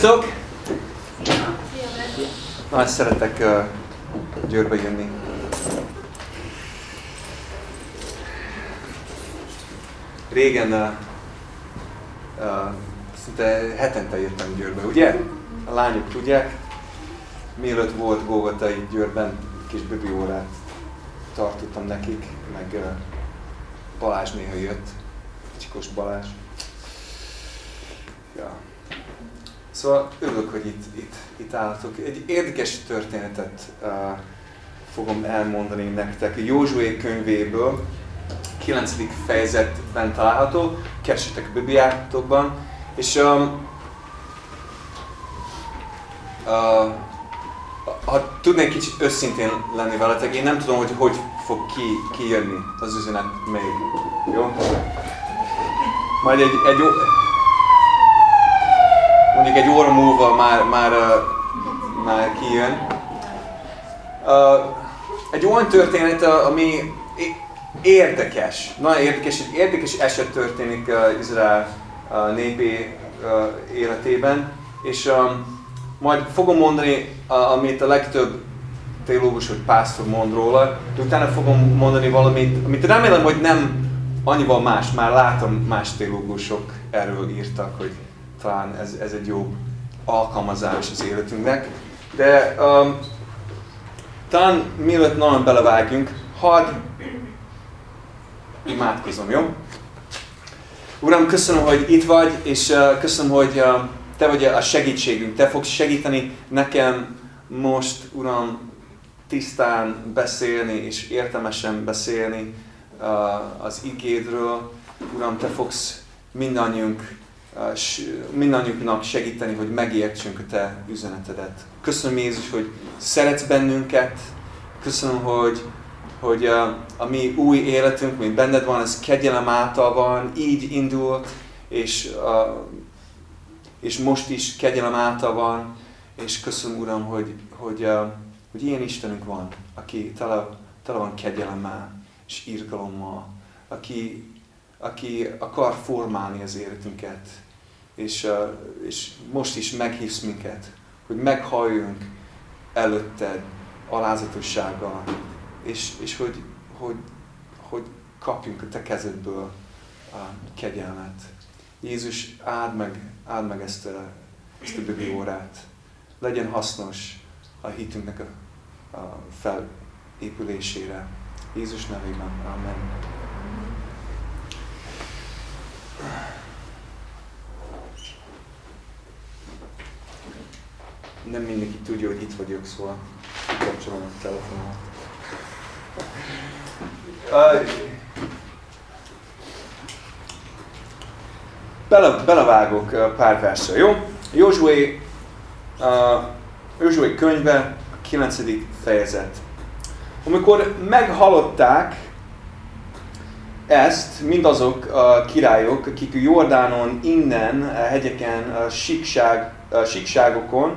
Sziasztok! Nagy szeretek uh, Győrbe jönni. Régen uh, uh, szinte hetente jöttem Győrbe, ugye? A lányok tudják. Mielőtt volt Gógota itt Győrben, kis bibi órát tartottam nekik, meg uh, Balázs néha jött, Csikos Balázs. Ja. Szóval örülök, hogy itt, itt, itt állatok. Egy érdekes történetet uh, fogom elmondani nektek. A Józsué könyvéből, 9. fejezetben található, keresetek a Bibliátokban, és um, uh, ha tudnék kicsit őszintén lenni veletek, én nem tudom, hogy hogy fog ki, kijönni az üzenet még. Jó? Majd egy, egy, mondjuk egy óra múlva már, már, már kijön. Egy olyan történet, ami érdekes, nagyon érdekes, egy érdekes eset történik Izrael uh, életében, és majd fogom mondani, amit a legtöbb teológus vagy pásztor mond róla, de utána fogom mondani valamit, amit remélem, hogy nem annyival más, már látom más teológusok erről írtak, hogy talán ez, ez egy jó alkalmazás az életünknek. De um, talán mielőtt nagyon belevágjunk, hadd imádkozom, jó? Uram, köszönöm, hogy itt vagy, és uh, köszönöm, hogy uh, Te vagy a segítségünk. Te fogsz segíteni nekem most, Uram, tisztán beszélni és értelmesen beszélni uh, az igédről. Uram, Te fogsz mindannyiunk mindannyiunknak segíteni, hogy megértsünk a Te üzenetedet. Köszönöm Jézus, hogy szeretsz bennünket. Köszönöm, hogy, hogy a, a mi új életünk, mi benned van, ez kegyelem által van, így indult, és, a, és most is kegyelem által van, és köszönöm Uram, hogy, hogy, a, hogy ilyen Istenünk van, aki tele, tele van kegyelemmel és irgalommal, aki aki akar formálni az életünket, és, és most is meghívsz minket, hogy meghalljunk előtted alázatossággal, és, és hogy, hogy, hogy kapjunk a te kezedből a kegyelmet. Jézus, áld meg, áld meg ezt a, ezt a Bibi órát. Legyen hasznos a hitünknek a, a felépülésére. Jézus nevében. Amen. Nem mindenki tudja, hogy itt vagyok, szóval kapcsolom a telefonomat. Bele, belevágok pár versre, jó? Józsué, uh, Józsué könyve, 9. fejezet. Amikor meghalották ezt mindazok a királyok, akik Jordánon innen, a hegyeken, a síkság, a síkságokon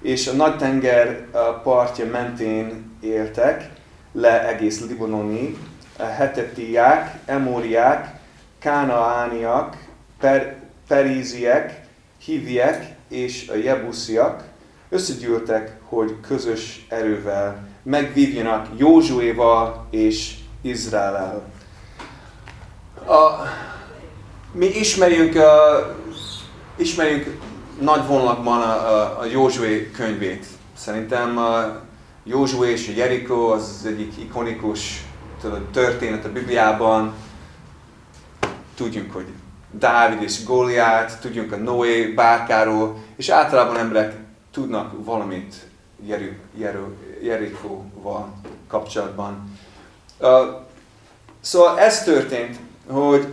és a nagy tenger partja mentén éltek le egész Libanonig, hetetiák, emóriák, kánaániak, per, períziek, hiviek és a jebusziak összegyűltek, hogy közös erővel megvívjanak Józsuéval és Izrael. A, mi ismerjük, a, ismerjük nagy vonalakban a, a, a Józsué könyvét. Szerintem a Józsué és a Jerikó az, az egyik ikonikus történet a Bibliában. Tudjuk, hogy Dávid és Góliát, tudjunk a Noé bárkáról, és általában emberek tudnak valamit Jerikóval kapcsolatban. Uh, szóval ez történt hogy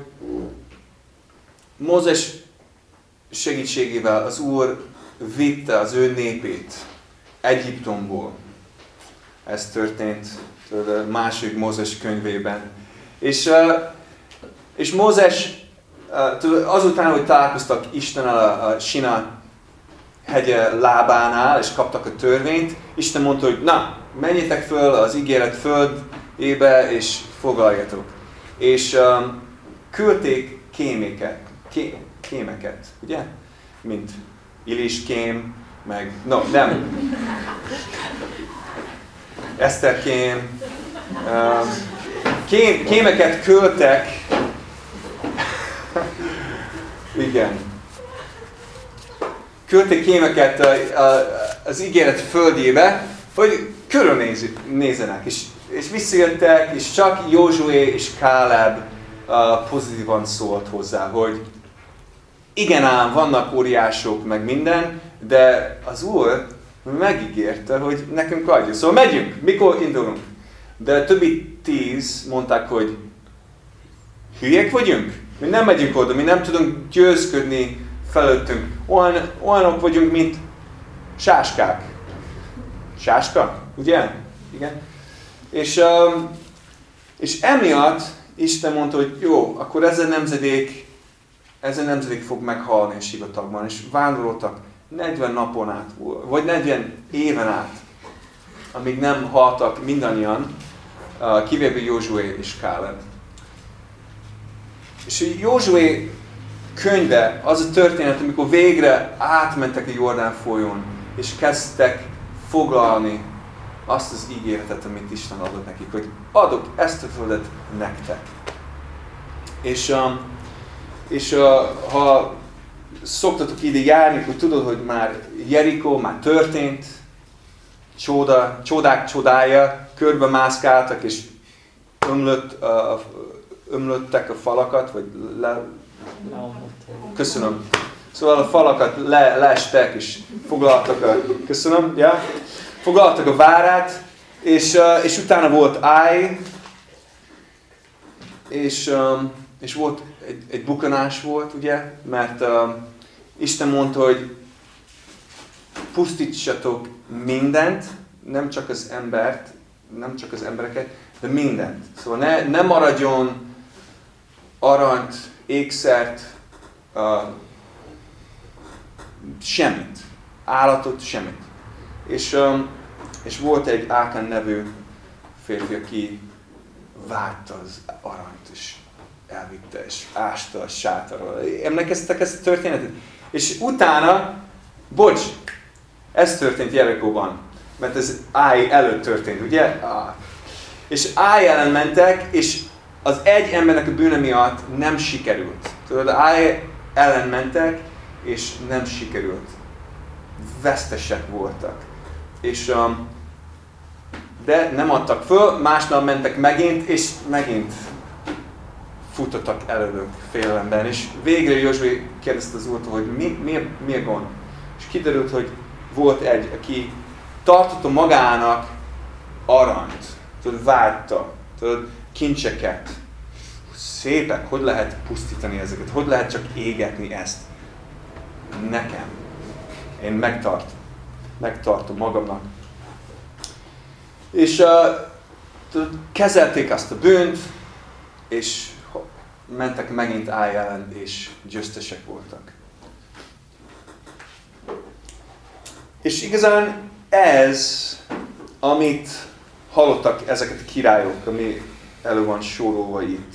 Mózes segítségével az Úr vitte az ő népét Egyiptomból. Ez történt a második Mózes könyvében. És, és Mózes azután, hogy találkoztak Isten a, a Sina hegye lábánál, és kaptak a törvényt, Isten mondta, hogy na, menjetek föl az ígéret földébe, és foglaljatok és um, küldték kéméket, ké, kémeket, ugye? Mint Iliském, meg, no, nem. Eszterkém. Kém, kémeket költek. Igen. Költek kémeket az ígéret földjébe, hogy körülnézzenek, és, és visszajöttek, és csak Józsué és Káleb uh, pozitívan szólt hozzá, hogy igen ám, vannak óriások, meg minden, de az Úr megígérte, hogy nekünk adja. Szóval megyünk, mikor indulunk? De a többi tíz mondták, hogy hülyek vagyunk? Mi nem megyünk oda, mi nem tudunk győzködni felőttünk. Olyan, olyanok vagyunk, mint sáskák. Sáska? Ugye? Igen. És, um, és emiatt Isten mondta, hogy jó, akkor ez a nemzedék, ez a nemzedék fog meghalni a sivatagban. És vándoroltak 40 napon át, vagy 40 éven át, amíg nem haltak mindannyian, uh, kivéve Józsué és Káleb. És Józsué könyve az a történet, amikor végre átmentek a Jordán folyón, és kezdtek foglalni azt az ígéretet, amit Isten adott nekik, hogy adok ezt a földet nektek. És, um, és uh, ha szoktatok ide járni, hogy tudod, hogy már Jerikó már történt, csoda, csodák csodája, körbe mászkáltak, és ömlött, uh, ömlöttek a falakat, vagy le... Köszönöm. Szóval a falakat le, leestek, és foglaltak a... Köszönöm, ja? Foglaltak a várát, és, uh, és utána volt Áj, és, um, és volt egy, egy bukanás volt, ugye, mert um, Isten mondta, hogy pusztítsatok mindent, nem csak az embert, nem csak az embereket, de mindent. Szóval ne, ne maradjon aranyt, ékszert, uh, semmit. Állatot, semmit. És, um, és volt egy Ákán nevű férfi, aki várta az aranyt, és elvitte, és ásta a sátorról. Emlékeztek ezt a történetet? És utána, bocs, ez történt Jerikóban, mert ez Áj előtt történt, ugye? Ah. És Áj ellen mentek, és az egy embernek a bűne miatt nem sikerült. Tudod, Áj ellen mentek, és nem sikerült. Vesztesek voltak. És, um, de nem adtak föl, másnap mentek megint, és megint futottak előlük félelemben. És végre Józsué kérdezte az úrtól, hogy mi, mi, mi a gond. És kiderült, hogy volt egy, aki tartotta magának aranyt, tudod, várta, tudod, kincseket. Szépek, hogy lehet pusztítani ezeket, hogy lehet csak égetni ezt. Nekem. Én megtart, megtartom magamnak. És uh, kezelték azt a bűnt, és mentek megint Áj és győztesek voltak. És igazán ez, amit hallottak ezeket a királyok, ami elő van sorolva itt.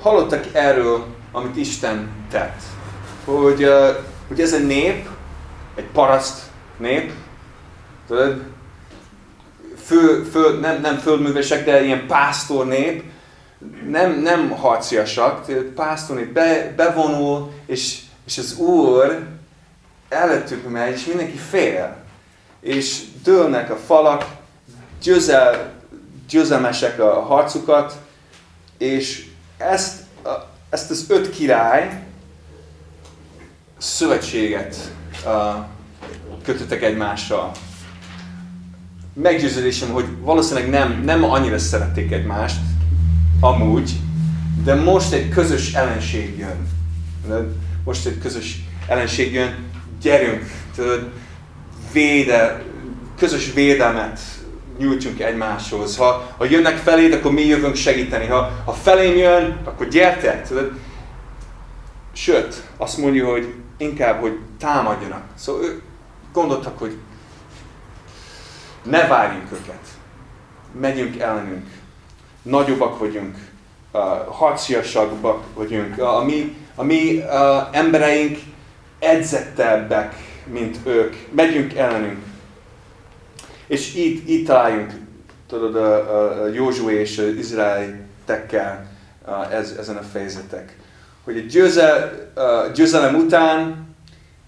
Hallottak erről, amit Isten tett. Hogy, uh, hogy ez a nép, egy paraszt nép, tudod, fő, fő, nem, nem földművesek, de ilyen pásztor nép, nem, nem harciasak, pásztorni be, bevonul, és, és az Úr előttük megy, és mindenki fél. És dőlnek a falak, győzel, győzelmesek a harcukat, és ezt, ezt az öt király szövetséget kötöttek egymással. Meggyőződésem, hogy valószínűleg nem, nem annyira szerették egymást, amúgy, de most egy közös ellenség jön. Most egy közös ellenség jön, gyerünk, tudod, véde, közös védelmet nyújtsunk egymáshoz. Ha, ha jönnek feléd, akkor mi jövünk segíteni. Ha, ha felém jön, akkor gyertek. Tudod? Sőt, azt mondja, hogy inkább, hogy támadjanak. Szóval ők gondoltak, hogy ne várjunk őket. Megyünk ellenünk nagyobbak vagyunk, uh, harciasabbak vagyunk, a mi, a mi uh, embereink edzettebbek mint ők, megyünk ellenünk. És itt, itt találjunk, tudod, a, a, Józsué és az izraelitekkel ez, ezen a fejezetek. Hogy a győzel, a győzelem után,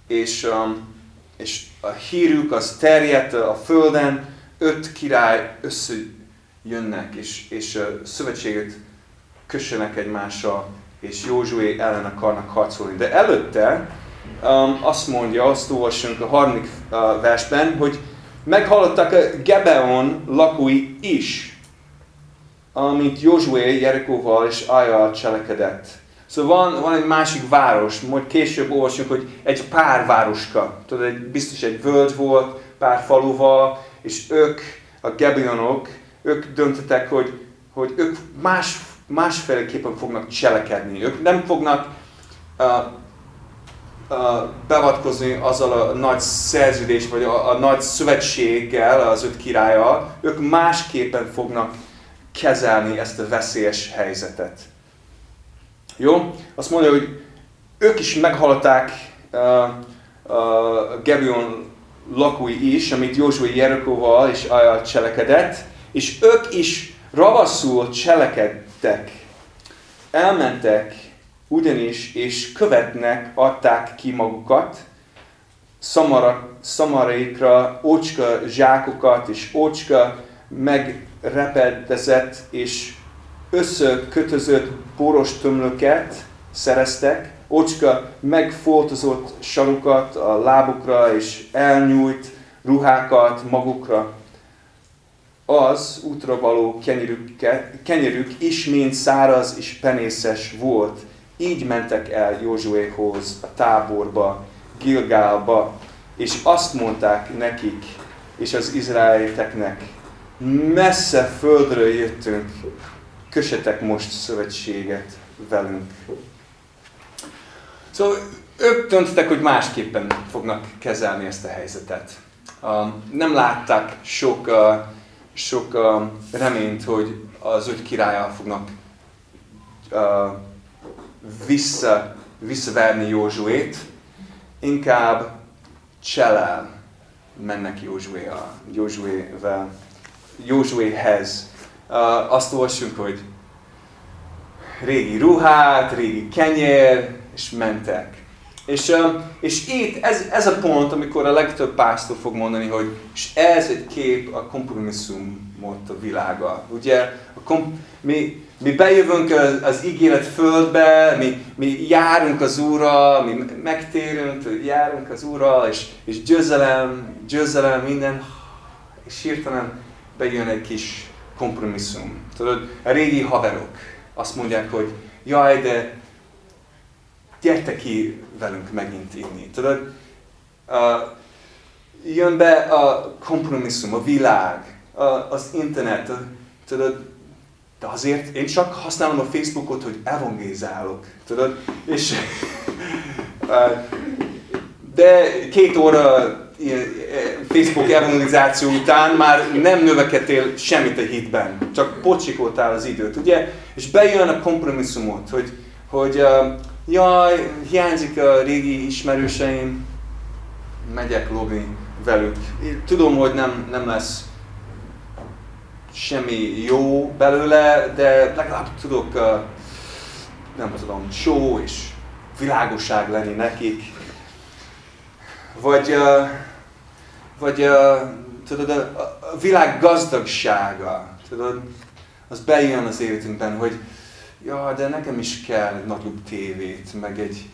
és, um, és a hírük az terjedt a földen, öt király összejönnek, és, és szövetséget kössenek egymással, és Józsué ellen akarnak harcolni. De előtte um, azt mondja, azt olvassunk a harmadik uh, versben, hogy meghallottak a Gebeon lakói is, amit Józsué Jerikóval és Ajal cselekedett. Szóval van, van egy másik város, majd később olvasunk, hogy egy pár városka. Tudod, egy, biztos egy völgy volt, pár faluval, és ők, a Gebeonok, ők döntöttek, hogy, hogy ők más, másféleképpen fognak cselekedni. Ők nem fognak uh, uh, beavatkozni azzal a nagy szerződés, vagy a, a nagy szövetséggel, az öt királya, ők másképpen fognak kezelni ezt a veszélyes helyzetet. Jó? Azt mondja, hogy ők is meghallották uh, uh, Gebion lakói is, amit Józsué Jerikóval és Ajal cselekedett, és ők is ravaszul cselekedtek. Elmentek ugyanis, és követnek adták ki magukat, szamara, szamaraikra ócska zsákokat és ócska megrepedezett és összekötözött boros tömlöket szereztek, ocska megfoltozott sarukat a lábukra és elnyújt ruhákat magukra. Az útra való kenyerük ismét száraz és penészes volt. Így mentek el Józsuéhoz a táborba, Gilgálba, és azt mondták nekik és az izraeliteknek, messze földről jöttünk, kösetek most szövetséget velünk. Szóval ők döntöttek, hogy másképpen fognak kezelni ezt a helyzetet. Nem látták sok, sok reményt, hogy az öt királyal fognak vissza, visszaverni Józsuét, inkább cselel mennek Józsué, Józsuével, Józsuéhez azt olvassunk, hogy régi ruhát, régi kenyér, és mentek. És, és itt ez, ez a pont, amikor a legtöbb pásztor fog mondani, hogy és ez egy kép a kompromisszumot a világa. Ugye a kom, mi, mi bejövünk az, az ígéret földbe, mi, mi járunk az Úrral, mi megtérünk, járunk az Úrral, és, és győzelem, győzelem, minden, és hirtelen bejön egy kis kompromisszum. Tudod, a régi haverok azt mondják, hogy jaj, de gyertek ki velünk megint inni. Tudod, uh, jön be a kompromisszum, a világ, a, az internet, tudod, de azért én csak használom a Facebookot, hogy evangézálok, tudod, és de két óra Facebook evangelizáció után már nem növekedtél semmit a hitben, csak pocsikoltál az időt, ugye? És bejön a kompromisszumot, hogy, hogy uh, jaj, hiányzik a régi ismerőseim, megyek lobby velük. Én tudom, hogy nem, nem lesz semmi jó belőle, de legalább tudok, uh, nem tudom, show és világosság lenni nekik. Vagy vagy a, tudod, a, a világ gazdagsága, tudod, az bejön az életünkben, hogy ja, de nekem is kell egy nagyobb tévét, meg egy,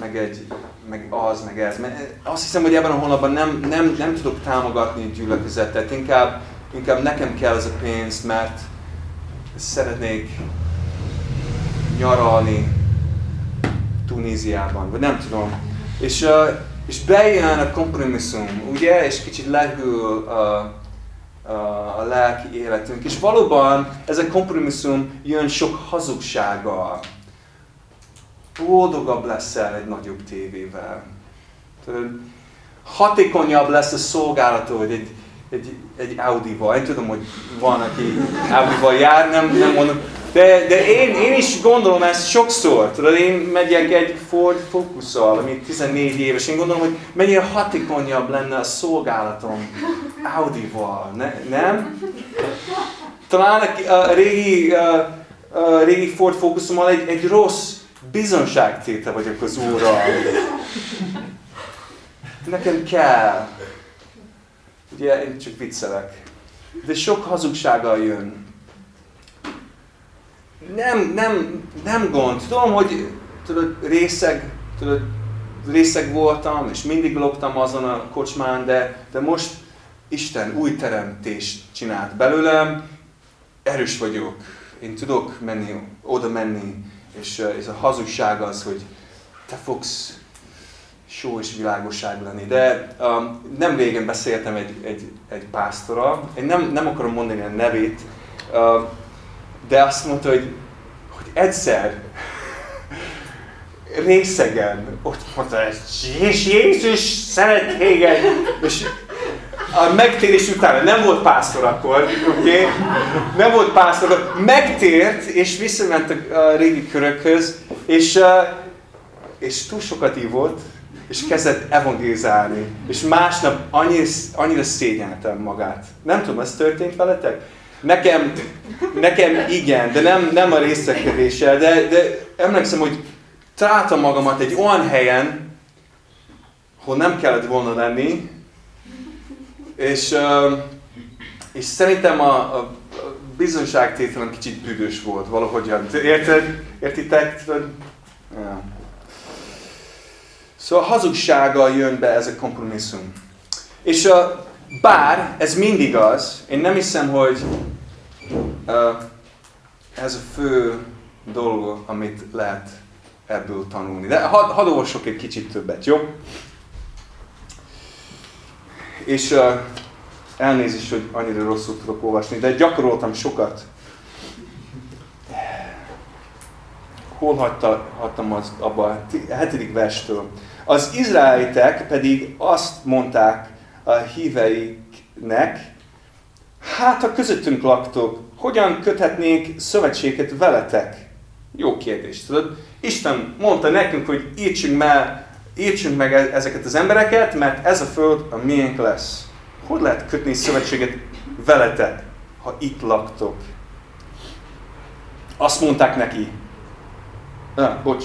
meg egy, meg az, meg ez. Mert azt hiszem, hogy ebben a hónapban nem, nem, nem tudok támogatni egy gyülekezetet, inkább, inkább nekem kell az a pénzt, mert szeretnék nyaralni Tunéziában, vagy nem tudom. És, és bejön a kompromisszum, ugye, és kicsit lehűl a, a, a lelki életünk. És valóban ez a kompromisszum jön sok hazugsággal. Boldogabb leszel egy nagyobb tévével. hatékonyabb lesz a szolgálatod egy, egy, egy Audi-val. Én tudom, hogy van, aki Audi-val jár, nem, nem mondom, De, de én, én is gondolom ezt sokszor. Tudod, én megyek egy Ford Focusszal, ami 14 éves. Én gondolom, hogy mennyire hatékonyabb lenne a szolgálatom Audi-val, ne, nem? Talán a, a régi, a, a régi Ford Focusommal egy, egy rossz bizonságtéte vagyok az Úrral. Nekem kell. Ugye, én csak viccelek. De sok hazugsággal jön. Nem, nem, nem gond. Tudom, hogy tudod, részeg, tudod, részeg voltam, és mindig loptam azon a kocsmán, de, de most Isten új teremtést csinált belőlem, erős vagyok, én tudok menni, oda menni, és ez a hazugság az, hogy te fogsz só és világosság lenni. De um, nem régen beszéltem egy, egy, egy pásztorral, én nem, nem akarom mondani a nevét, uh, de azt mondta, hogy, hogy egyszer részegen ott mondta, és Jézus szeret téged, és a megtérés után, nem volt pásztor akkor, oké? Okay? Nem volt pásztor, megtért, és visszament a régi körökhöz, és, és túl sokat ívott, és kezdett evangélizálni. És másnap annyira, annyira szégyeltem magát. Nem tudom, ez történt veletek? Nekem, nekem igen, de nem, nem a részekedéssel, de, de emlékszem, hogy találtam magamat egy olyan helyen, hol nem kellett volna lenni, és, és szerintem a, a bizonyságtételem kicsit büdös volt valahogyan. Érted? Értitek? Ja. Szóval hazugsággal jön be ez a kompromisszum. És uh, bár ez mindig az, én nem hiszem, hogy uh, ez a fő dolog, amit lehet ebből tanulni. De hadd had olvasok egy kicsit többet, jó? És uh, elnézést, hogy annyira rosszul tudok olvasni, de gyakoroltam sokat. Hol hagyta, hagytam abba a hetedik verstől? Az izraelitek pedig azt mondták a híveiknek, hát ha közöttünk laktok, hogyan köthetnénk szövetséget veletek? Jó kérdés, tudod? Isten mondta nekünk, hogy írtsunk meg, írtsunk meg e- ezeket az embereket, mert ez a föld a miénk lesz. Hogy lehet kötni szövetséget veletek, ha itt laktok? Azt mondták neki. Ah, bocs.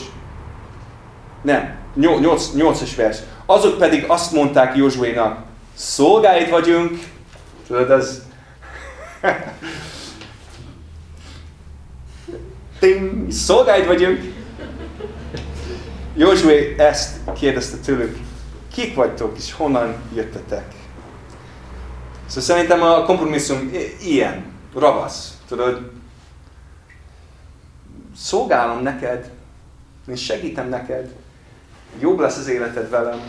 Nem. 8-as vers. Azok pedig azt mondták Józsuénak, szolgáid vagyunk, tudod, ez... Tim, szolgáid vagyunk. Józsué ezt kérdezte tőlük, kik vagytok és honnan jöttetek? Szóval szerintem a kompromisszum ilyen, ravasz. Tudod, szolgálom neked, én segítem neked, jobb lesz az életed velem.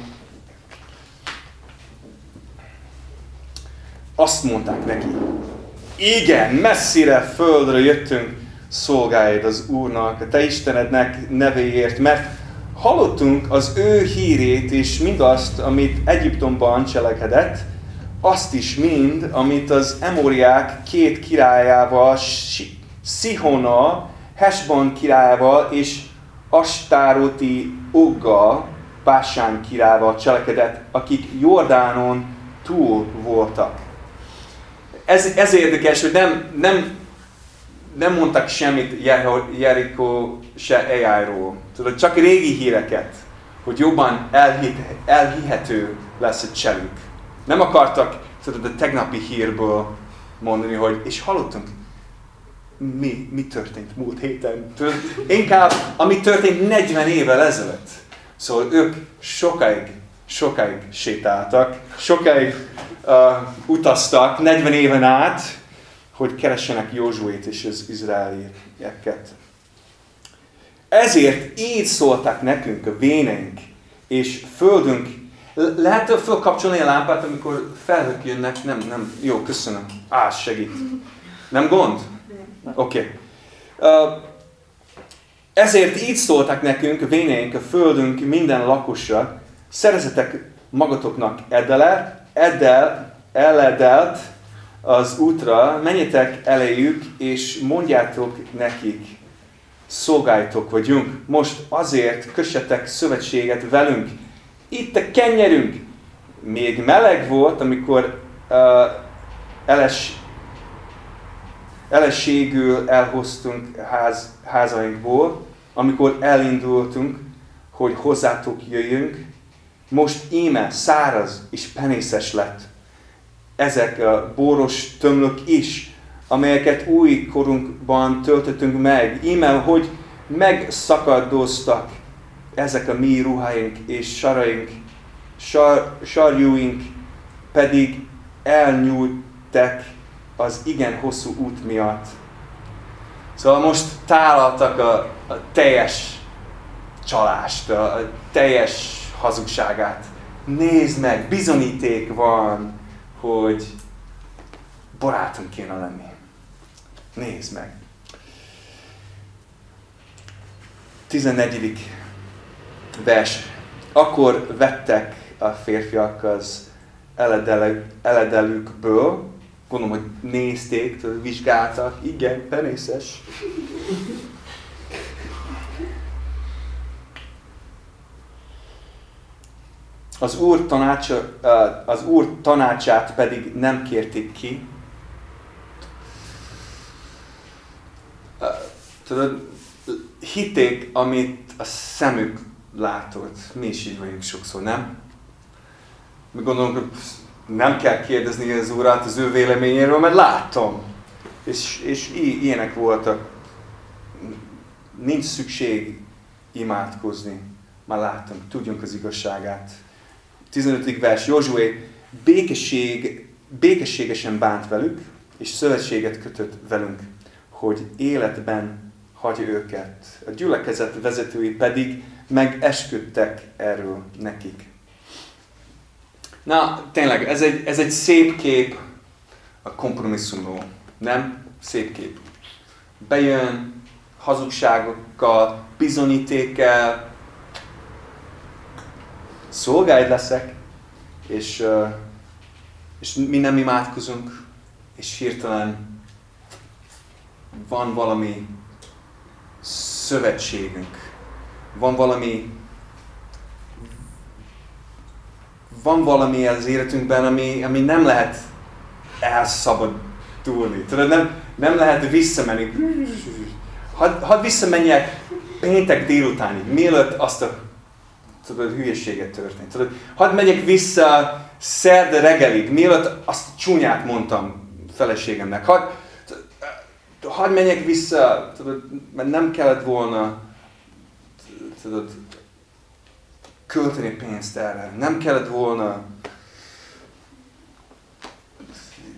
Azt mondták neki, igen, messzire földre jöttünk szolgáid az Úrnak, a Te Istenednek nevéért, mert hallottunk az ő hírét és mindazt, amit Egyiptomban cselekedett, azt is mind, amit az Emóriák két királyával, Szihona, Hesban királyával és Astároti Ogga, Básán királyval cselekedett, akik Jordánon túl voltak. Ez, ez érdekes, hogy nem, nem, nem mondtak semmit Jerikó se AI-ról. Tudod, csak régi híreket, hogy jobban elhit, elhihető lesz a cselük. Nem akartak tudod, a tegnapi hírből mondani, hogy és hallottunk, mi, mi történt múlt héten. Tudod, inkább, ami történt 40 évvel ezelőtt. Szóval ők sokáig, sokáig sétáltak, sokáig utaztak, 40 éven át, hogy keressenek Józsuét és az izraelieket. Ezért így szóltak nekünk a véneink, és földünk. Lehet fölkapcsolni a lámpát, amikor felhők jönnek? Nem, nem. Jó, köszönöm. Á, segít. Nem gond? Oké. Okay. Uh, ezért így szóltak nekünk, a véneink, a földünk minden lakosra, szerezetek magatoknak edelet, edel, eledelt az útra, menjetek elejük, és mondjátok nekik, szolgáltok vagyunk, most azért kössetek szövetséget velünk. Itt a kenyerünk. Még meleg volt, amikor uh, eles, elességül elhoztunk ház, házainkból, amikor elindultunk, hogy hozzátok jöjjünk, most íme száraz és penészes lett. Ezek a boros tömlök is, amelyeket új korunkban töltöttünk meg. Íme, hogy megszakadoztak ezek a mi ruháink és saraink, sar, sarjúink pedig elnyújtek az igen hosszú út miatt. Szóval most tálaltak a, a teljes csalást, a, a teljes hazugságát. Nézd meg, bizonyíték van, hogy barátunk kéne lenni. Nézd meg. 14. vers. Akkor vettek a férfiak az eledelükből, gondolom, hogy nézték, vizsgáltak, igen, penészes. Az úr, tanácsa, az úr tanácsát pedig nem kérték ki. Tudod, hitték, amit a szemük látott. Mi is így vagyunk sokszor, nem? Mi gondolunk, hogy nem kell kérdezni az Úrát az ő véleményéről, mert látom. És, és ilyenek voltak. Nincs szükség imádkozni. Már láttam, tudjunk az igazságát. 15. vers, Józsué békesség, békességesen bánt velük, és szövetséget kötött velünk, hogy életben hagyja őket. A gyülekezet vezetői pedig megesküdtek erről nekik. Na, tényleg, ez egy, ez egy szép kép a kompromisszumról. Nem? Szép kép. Bejön hazugságokkal, bizonyítékkel, szolgáid leszek, és, és mi nem imádkozunk, és hirtelen van valami szövetségünk, van valami van valami az életünkben, ami, ami nem lehet elszabadulni. Tudod, nem, nem lehet visszamenni. Hadd had visszamenjek péntek délutánig, mielőtt azt a tudod, hülyeséget történt. Tudod, hadd megyek vissza szerda reggelig, mielőtt azt csúnyát mondtam feleségemnek. Hadd, hadd menjek vissza, tudod, mert nem kellett volna tudod, költeni pénzt erre. Nem kellett volna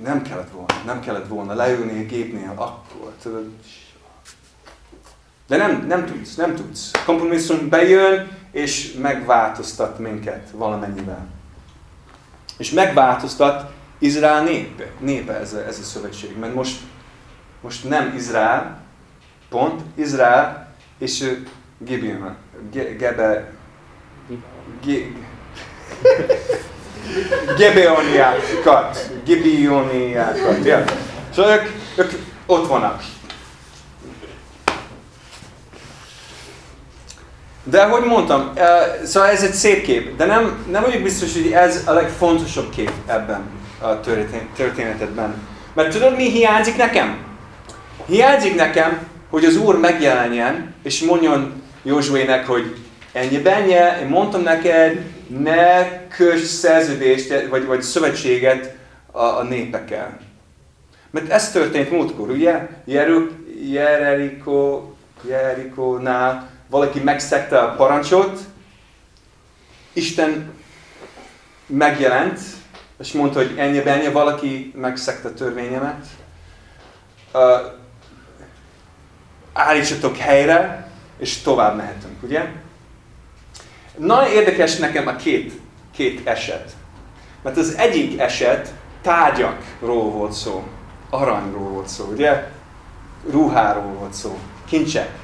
nem kellett volna, nem kellett volna leülni a gépnél akkor, tudod. De nem, nem tudsz, nem tudsz. Kompromisszum bejön, és megváltoztat minket valamennyivel. És megváltoztat Izrael népe, népe ez, a, ez a szövetség. Mert most, most nem Izrael, pont, Izrael és Gibeon, Gebe, Gebeoniákat. Gebeoniákat. Ja. Szóval ők, ők ott vannak. De ahogy mondtam, szóval ez egy szép kép, de nem, nem vagyok biztos, hogy ez a legfontosabb kép ebben a történetedben. Mert tudod, mi hiányzik nekem? Hiányzik nekem, hogy az Úr megjelenjen, és mondjon Józsuének, hogy ennyi bennye, én mondtam neked, ne kös szerződést, vagy, vagy szövetséget a, a népekkel. Mert ez történt múltkor, ugye? Jerikó, Jerikónál valaki megszegte a parancsot, Isten megjelent, és mondta, hogy ennyi ennyi, valaki megszegte a törvényemet. Uh, állítsatok helyre, és tovább mehetünk, ugye? Nagyon érdekes nekem a két, két eset. Mert az egyik eset tárgyakról volt szó, aranyról volt szó, ugye? Ruháról volt szó, kincsek.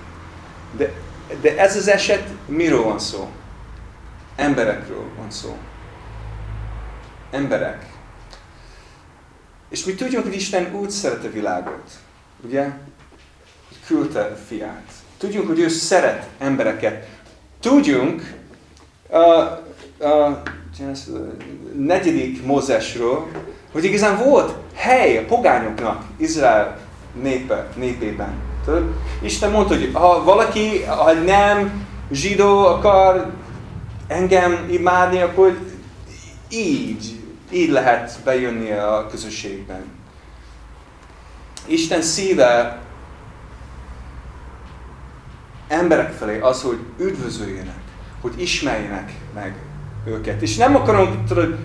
De, de ez az eset miről van szó? Emberekről van szó. Emberek. És mi tudjuk, hogy Isten úgy szeret a világot, ugye? Hogy küldte a fiát. Tudjuk, hogy ő szeret embereket. Tudjunk, a, a, negyedik Mózesről, hogy igazán volt hely a pogányoknak Izrael népe, népében. Tudod? Isten mondta, hogy ha valaki, ha nem zsidó akar engem imádni, akkor így, így lehet bejönni a közösségben. Isten szíve emberek felé az, hogy üdvözöljenek, hogy ismerjenek meg őket. És nem akarom tudod,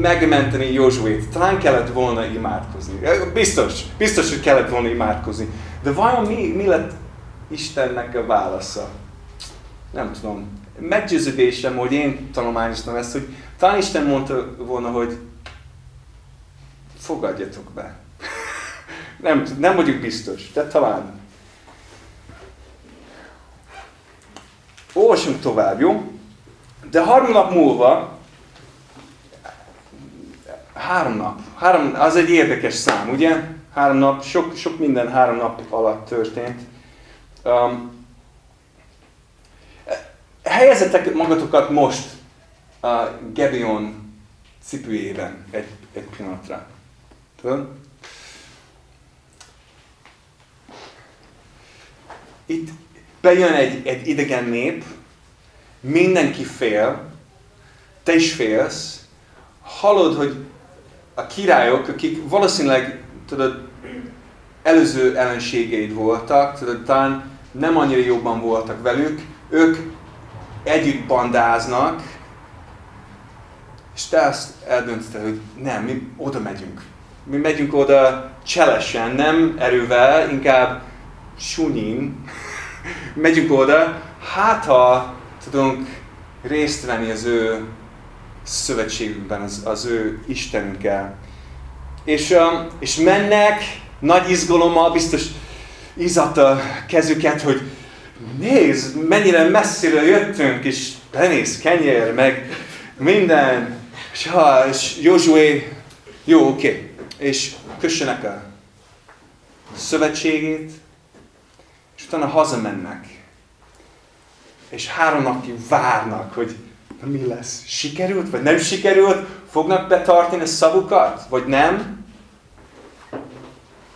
megmenteni Józsuét. Talán kellett volna imádkozni. Biztos, biztos, hogy kellett volna imádkozni. De vajon mi, mi lett Istennek a válasza? Nem tudom. Meggyőződésem, hogy én tanulmányoztam ezt, hogy talán Isten mondta volna, hogy fogadjatok be. nem, nem vagyok biztos, de talán. Olvasunk tovább, jó? De harmadik nap múlva Három nap. Három, az egy érdekes szám, ugye? Három nap, sok, sok minden három nap alatt történt. Um, helyezetek magatokat most a Gebion cipőjében egy, egy pillanatra. Tudod? Itt bejön egy, egy idegen nép, mindenki fél, te is félsz, hallod, hogy a királyok, akik valószínűleg, tudod, előző ellenségeid voltak, tudod, talán nem annyira jobban voltak velük, ők együtt bandáznak, és te azt eldöntöd, hogy nem, mi oda megyünk. Mi megyünk oda cselesen, nem erővel, inkább sunyin. megyünk oda, hát ha tudunk részt venni az ő szövetségükben, az, az ő Istenünkkel. És, és mennek nagy izgalommal, biztos izat a kezüket, hogy nézd, mennyire messziről jöttünk, és lenéz kenyér, meg minden. És, ha, és Józsué, jó, oké. Okay. És kössenek a szövetségét, és utána hazamennek. És három napig várnak, hogy mi lesz? Sikerült, vagy nem sikerült? Fognak betartani a szavukat, vagy nem?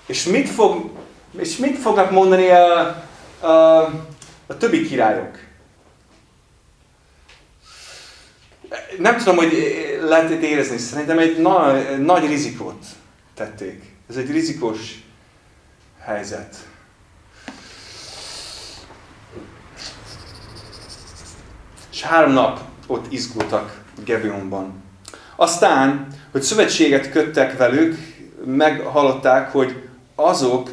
És mit, fog, és mit fognak mondani a, a, a többi királyok? Nem tudom, hogy lehet érezni, szerintem egy na, nagy rizikót tették. Ez egy rizikós helyzet. És három nap ott izgultak Gebeonban. Aztán, hogy szövetséget köttek velük, meghallották, hogy azok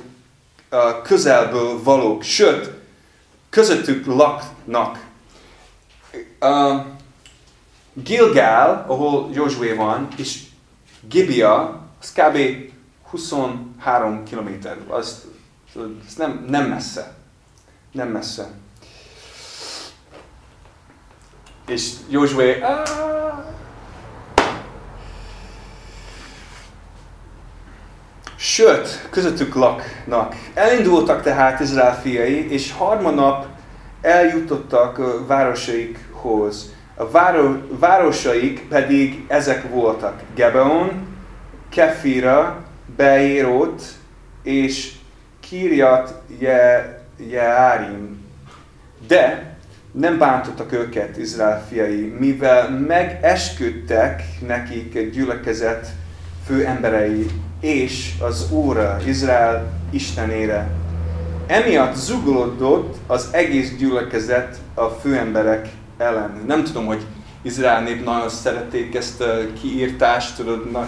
közelből valók, sőt, közöttük laknak. Gilgál, ahol Józsué van, és Gibia, az kb. 23 kilométer. Az, az nem, nem messze. Nem messze. És Józsué, Sőt, közöttük laknak. Elindultak tehát Izrael fiai, és harmanap eljutottak a városaikhoz. A váro, városaik pedig ezek voltak. Gebeon, Kefira, Beérót és Kirjat Jeárim. De nem bántottak őket Izrael fiai, mivel megesküdtek nekik gyülekezet fő emberei és az Óra, Izrael Istenére. Emiatt zugolódott az egész gyülekezet a főemberek ellen. Nem tudom, hogy Izrael nép nagyon szerették ezt a kiírtást, tudod, na...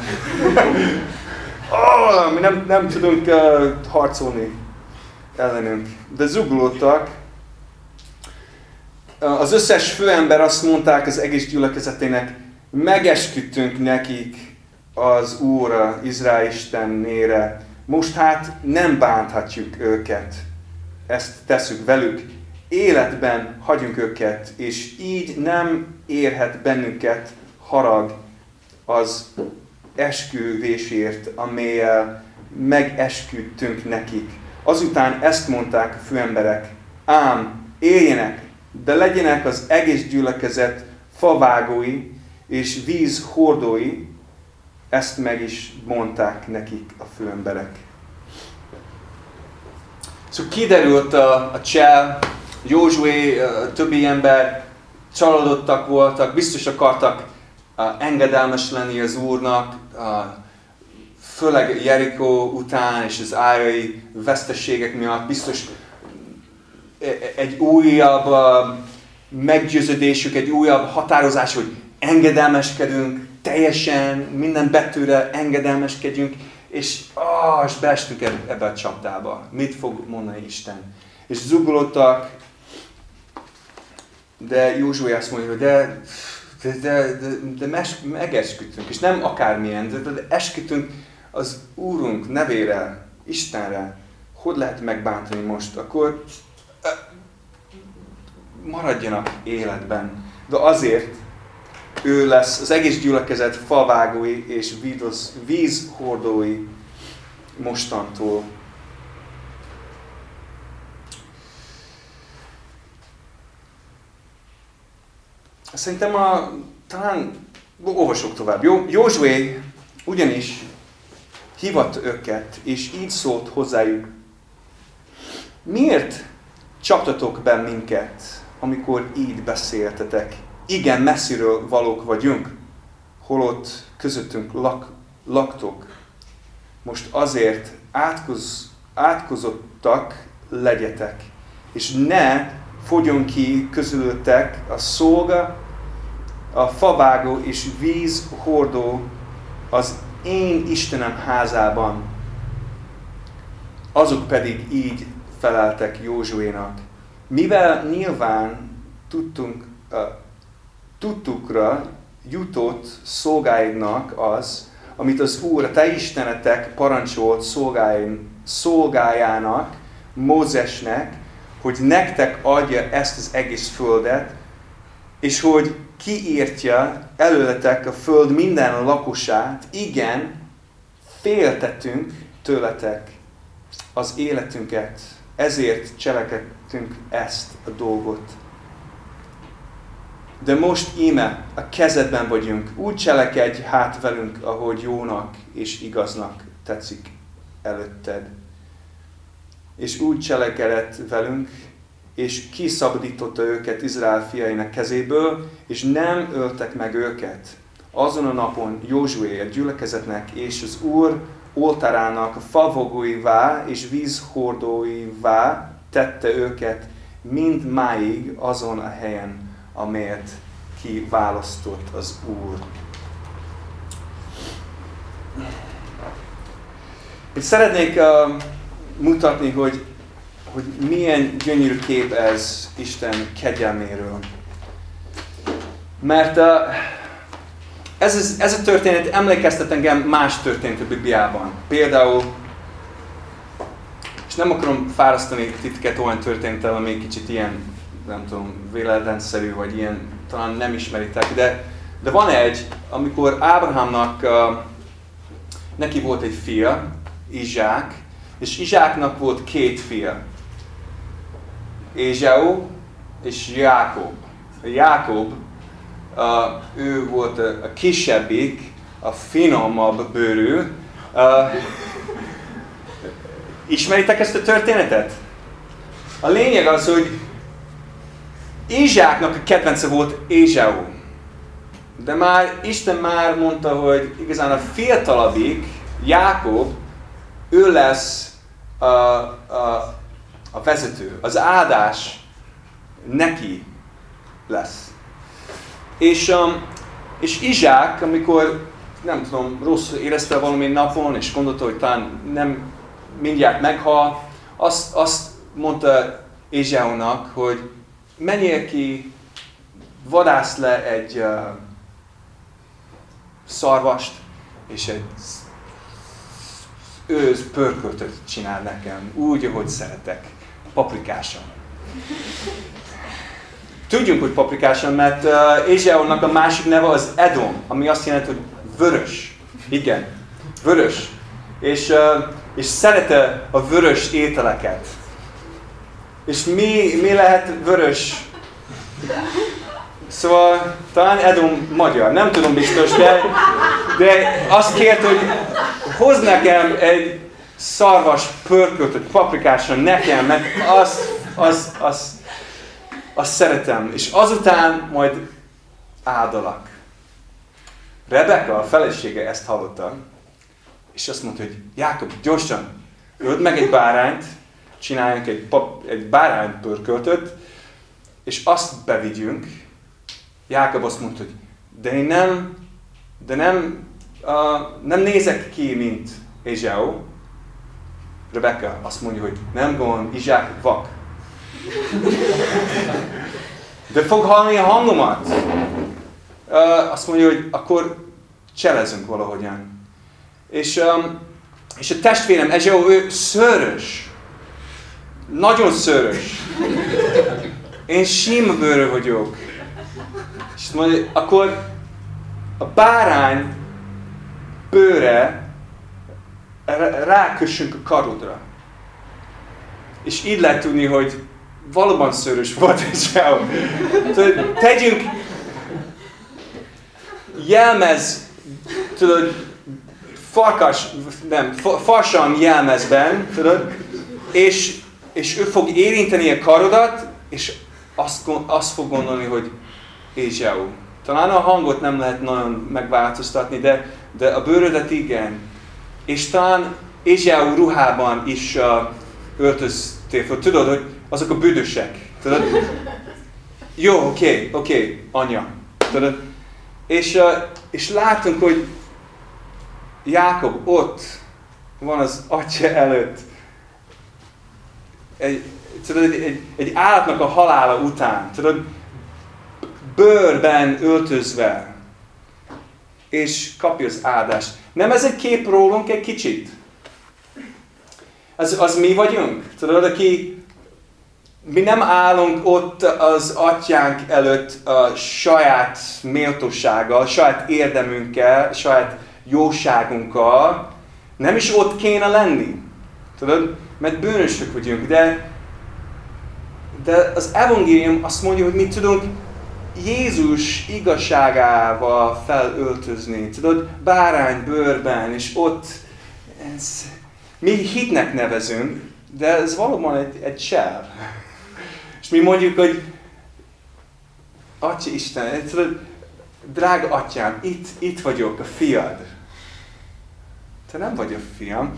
oh, mi nem, nem tudunk uh, harcolni ellenünk. De zugolódtak, az összes főember azt mondták az egész gyülekezetének, megesküdtünk nekik az Úr Izrael Istennére. Most hát nem bánthatjuk őket. Ezt teszük velük. Életben hagyunk őket, és így nem érhet bennünket harag az esküvésért, amelyel megesküdtünk nekik. Azután ezt mondták a főemberek, ám éljenek, de legyenek az egész gyülekezet favágói és víz hordói, ezt meg is mondták nekik a főemberek. Szóval kiderült a, a csel, Józsué, a többi ember csalódottak voltak, biztos akartak engedelmes lenni az Úrnak, főleg Jerikó után és az árai veszteségek miatt biztos e, e, egy újabb meggyőződésük, egy újabb határozás, hogy engedelmeskedünk, teljesen minden betűre engedelmeskedjünk, és, ah, és beestünk ebbe a csapdába. Mit fog mondani Isten? És zugolottak, de Józsué azt mondja, hogy de, de, de, de, de mes, megesküdtünk, és nem akármilyen, de, de esküdtünk az Úrunk nevére, Istenre. Hogy lehet megbántani most? Akkor maradjanak életben. De azért ő lesz az egész gyülekezet favágói és vízhordói mostantól. Szerintem a, talán olvasok tovább. Jó, Józsué ugyanis hivat őket, és így szólt hozzájuk. Miért csaptatok be minket, amikor így beszéltetek? Igen, messziről valók vagyunk, holott közöttünk lak, laktok. Most azért átkoz, átkozottak legyetek, és ne fogjon ki közülöttek a szolga, a favágó és víz hordó az én Istenem házában. Azok pedig így feleltek Józsuénak. Mivel nyilván tudtunk, tudtukra jutott szolgáidnak az, amit az Úr, a te Istenetek parancsolt szolgájának, Mózesnek, hogy nektek adja ezt az egész földet, és hogy kiírtja előletek a föld minden lakosát, igen, féltetünk tőletek az életünket, ezért cselekedtünk ezt a dolgot. De most íme, a kezedben vagyunk, úgy cselekedj hát velünk, ahogy jónak és igaznak tetszik előtted. És úgy cselekedett velünk, és kiszabadította őket Izrael fiainak kezéből, és nem öltek meg őket. Azon a napon Józsué a gyülekezetnek és az Úr oltárának favogóivá és vízhordóivá tette őket mind máig azon a helyen, amelyet kiválasztott az Úr. Én szeretnék uh, mutatni, hogy hogy milyen gyönyörű kép ez Isten kegyelméről. Mert uh, ez, ez a történet emlékeztet engem más történet a Bibliában. Például, és nem akarom fárasztani titeket olyan történettel, ami kicsit ilyen, nem tudom, véletlenszerű, vagy ilyen, talán nem ismeritek, de, de van egy, amikor Ábrahámnak, uh, neki volt egy fia, Izsák, és Izsáknak volt két fia. Ézsau és Jákob. Jákob, ő volt a, a kisebbik, a finomabb bőrű. Uh, ismeritek ezt a történetet? A lényeg az, hogy Ézsáknak a kedvence volt Ézsau. De már Isten már mondta, hogy igazán a fiatalabbik, Jákob, ő lesz a, a, a vezető, az áldás neki lesz. És, um, és Izsák, amikor nem tudom, rossz érezte valami napon, és gondolta, hogy talán nem mindjárt meghal, azt, azt mondta Ézsáónak, hogy menjél ki, vadász le egy uh, szarvast, és egy ősz pörköltöt csinál nekem, úgy, ahogy szeretek paprikásan. Tudjuk, hogy paprikásan, mert uh, Ézseonnak a másik neve az Edom, ami azt jelenti, hogy vörös. Igen, vörös. És, és szerette a vörös ételeket. És mi, mi lehet vörös? Szóval talán Edom magyar, nem tudom biztos, de, de azt kért, hogy hoz nekem egy szarvas pörköltöt paprikásra nekem, mert azt, az, az, azt szeretem. És azután majd áldalak. Rebecca, a felesége ezt hallotta, és azt mondta, hogy Jákob, gyorsan, öld meg egy bárányt, csináljunk egy, pap, egy báránypörköltöt, és azt bevigyünk. Jákob azt mondta, hogy de én nem, de nem, uh, nem nézek ki, mint Ézsáó. Rebecca azt mondja, hogy nem gond, Izsák vak. De fog hallani a hangomat. Uh, azt mondja, hogy akkor cselezünk valahogyan. És, um, és a testvérem Ezseo, ő szörös. Nagyon szörös. Én sima bőrő vagyok. És mondja, akkor a bárány bőre rákössünk a karodra. És így lehet tudni, hogy valóban szörös volt Ezseo. Tegyünk jelmez, tudod, farkas, nem, farsam jelmezben, tudod, és, és ő fog érinteni a karodat, és azt, azt fog gondolni, hogy Ézsau. Talán a hangot nem lehet nagyon megváltoztatni, de, de a bőrödet igen. És talán Ézsau ruhában is uh, öltöztél fel. Tudod, hogy azok a büdösek. Tudod? Jó, oké, okay, oké, okay, anya. Tudod? És, uh, és látunk, hogy Jákob ott van az atya előtt. Egy, tudod, egy, egy, állatnak a halála után, tudod, bőrben öltözve, és kapja az áldást. Nem ez egy kép rólunk egy kicsit? Az, az mi vagyunk? Tudod, aki mi nem állunk ott az atyánk előtt a saját méltósággal, saját érdemünkkel, saját jóságunkkal, nem is ott kéne lenni. Tudod? Mert bűnösök vagyunk, de, de az evangélium azt mondja, hogy mi tudunk Jézus igazságával felöltözni. Tudod, bárány bőrben, és ott ez, mi hitnek nevezünk, de ez valóban egy, egy sel. És mi mondjuk, hogy Atya Isten, tudod, drága atyám, itt, itt vagyok, a fiad. Te nem vagy a fiam,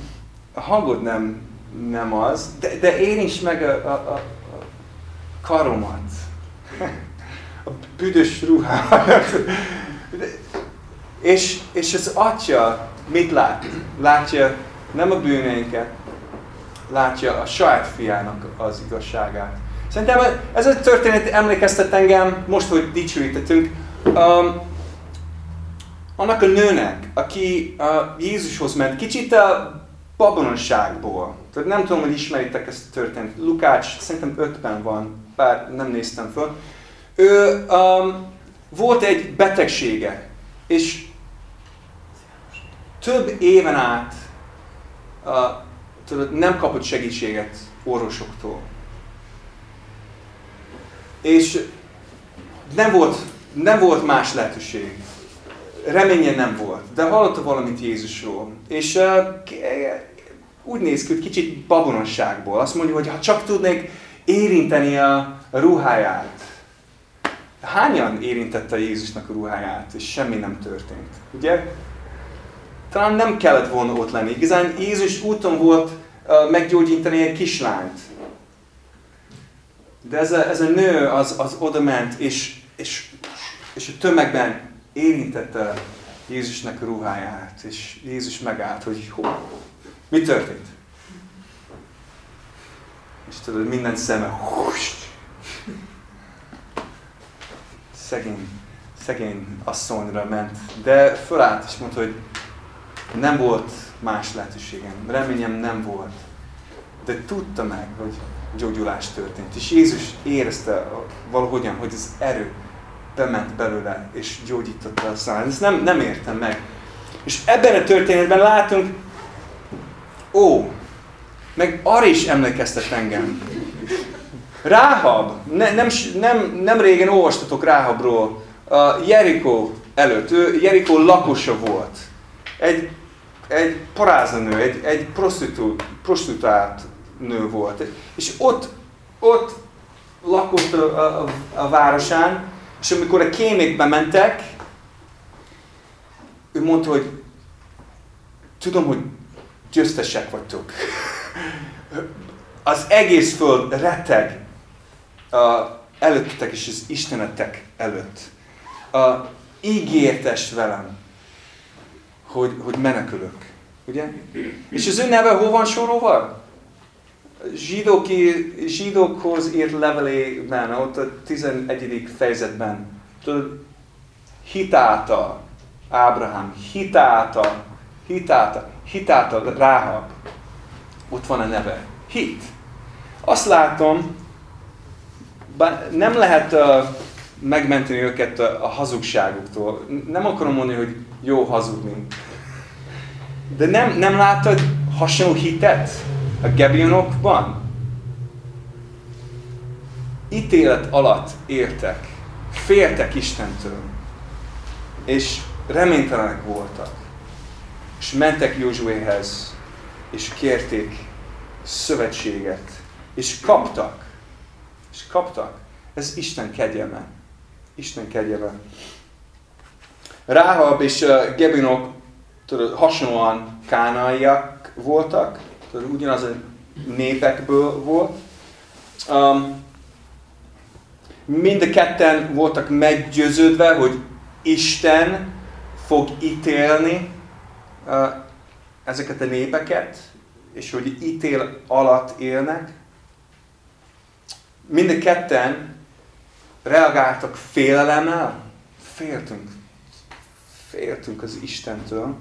a hangod nem, nem az, de, de érints meg a, a, a, a karomat. A büdös ruhámat. És, és az atya mit lát? Látja nem a bűneinket, látja a saját fiának az igazságát. Szerintem ez a történet emlékeztet engem, most, hogy dicsőítettünk, um, annak a nőnek, aki uh, Jézushoz ment, kicsit a babonosságból. Tehát nem tudom, hogy ismeritek ezt a történetet. Lukács szerintem ötben van, bár nem néztem föl. Ő um, volt egy betegsége, és több éven át uh, tudod, nem kapott segítséget orvosoktól. És nem volt, nem volt más lehetőség. Reménye nem volt, de hallotta valamit Jézusról. És uh, úgy néz ki, hogy kicsit babonosságból. Azt mondja, hogy ha csak tudnék érinteni a ruháját. Hányan érintette Jézusnak a ruháját, és semmi nem történt? Ugye? Talán nem kellett volna ott lenni. Igazán Jézus úton volt meggyógyítani egy kislányt. De ez a, ez a nő az, az oda ment, és, és, és a tömegben érintette Jézusnak a ruháját, és Jézus megállt, hogy mi történt? És tudod, minden szeme, húst, szegény, szegény asszonyra ment, de fölállt és mondta, hogy nem volt más lehetőségem, reményem nem volt, de tudta meg, hogy gyógyulás történt. És Jézus érezte valahogyan, hogy az erő bement belőle, és gyógyította a szállát. Ezt nem, nem értem meg. És ebben a történetben látunk, ó, meg arra is emlékeztet engem. Ráhab, ne, nem, nem, nem régen olvastatok Ráhabról, uh, Jerikó előtt, ő Jerikó lakosa volt. Egy, egy paráznanő, egy, egy prostitú, nő volt. És ott, ott lakott a, a, a városán, és amikor a kémékbe mentek, ő mondta, hogy tudom, hogy győztesek vagytok. Az egész föld retteg uh, előttetek és az Istenetek előtt. Uh, ígértest velem, hogy, hogy menekülök. Ugye? És az ő neve hol van sorolva? Zsidóki, zsidókhoz írt levelében, ott a 11. fejezetben, tudod, hitáltal, Ábrahám, hitáltal, hitáltal, hitáltal, Ráhab, ott van a neve. Hit. Azt látom, nem lehet uh, megmenteni őket a, a hazugságuktól. Nem akarom mondani, hogy jó hazudni. De nem, nem látod hasonló hitet a Gebionokban? Ítélet alatt értek. Féltek Istentől. És reménytelenek voltak. És mentek Józsuéhez, és kérték szövetséget. És kaptak. És kaptak. Ez Isten kegyelme. Isten kegyelme. Ráhab és Gebinok tudod, hasonlóan kánaiak voltak, tudod, ugyanaz a népekből volt. Um, mind a ketten voltak meggyőződve, hogy Isten fog ítélni ezeket a népeket, és hogy ítél alatt élnek. Mind a ketten reagáltak félelemmel. Féltünk. Féltünk az Istentől.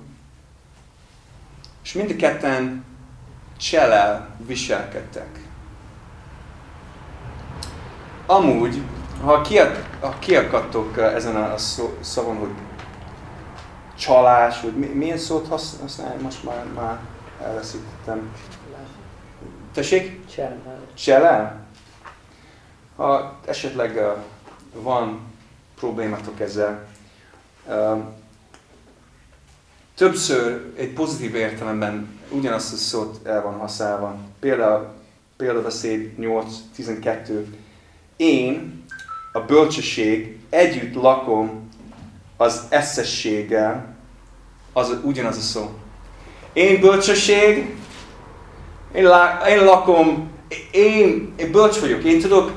És mind a ketten cselel viselkedtek. Amúgy, ha, kiak, ha kiakadtok ezen a szavon, hogy csalás, vagy milyen szót használj, most már, már elveszítettem. Tessék? Cselel. Cselel? Ha esetleg uh, van problématok ezzel, uh, többször egy pozitív értelemben ugyanazt a szót el van használva. Például, példabeszéd 8.12. Én, a bölcsesség, együtt lakom az eszességgel, az ugyanaz a szó. Én bölcsesség, én, lá, én lakom, én, én bölcs vagyok, én tudok,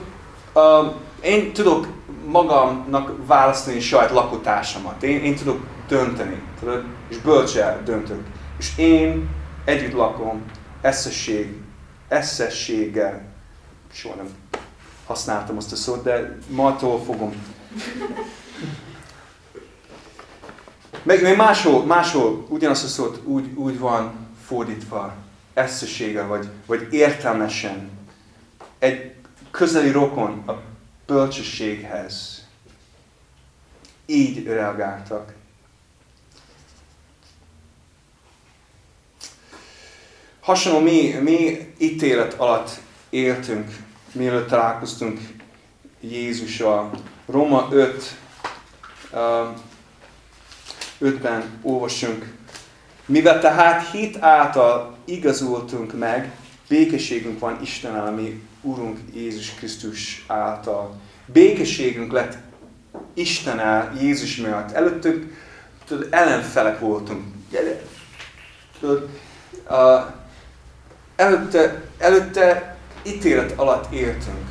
uh, én tudok magamnak választani saját lakotársamat. Én, én tudok dönteni, tudod? És bölcsel döntök. És én együtt lakom, eszesség, eszességgel, soha nem használtam azt a szót, de matól fogom. Meg, meg máshol, máshol ugyanazt a szót úgy, úgy van fordítva, eszességgel, vagy, vagy értelmesen. Egy közeli rokon a bölcsességhez. Így reagáltak. Hasonló mi, mi ítélet alatt éltünk, mielőtt találkoztunk Jézussal. Roma 5, 5-ben olvasunk. Mivel tehát hit által igazoltunk meg, békességünk van Isten ami Urunk Jézus Krisztus által. Békességünk lett Isten Jézus miatt. Előttük tudod, ellenfelek voltunk. Tudod, uh, előtte, előtte ítélet alatt éltünk.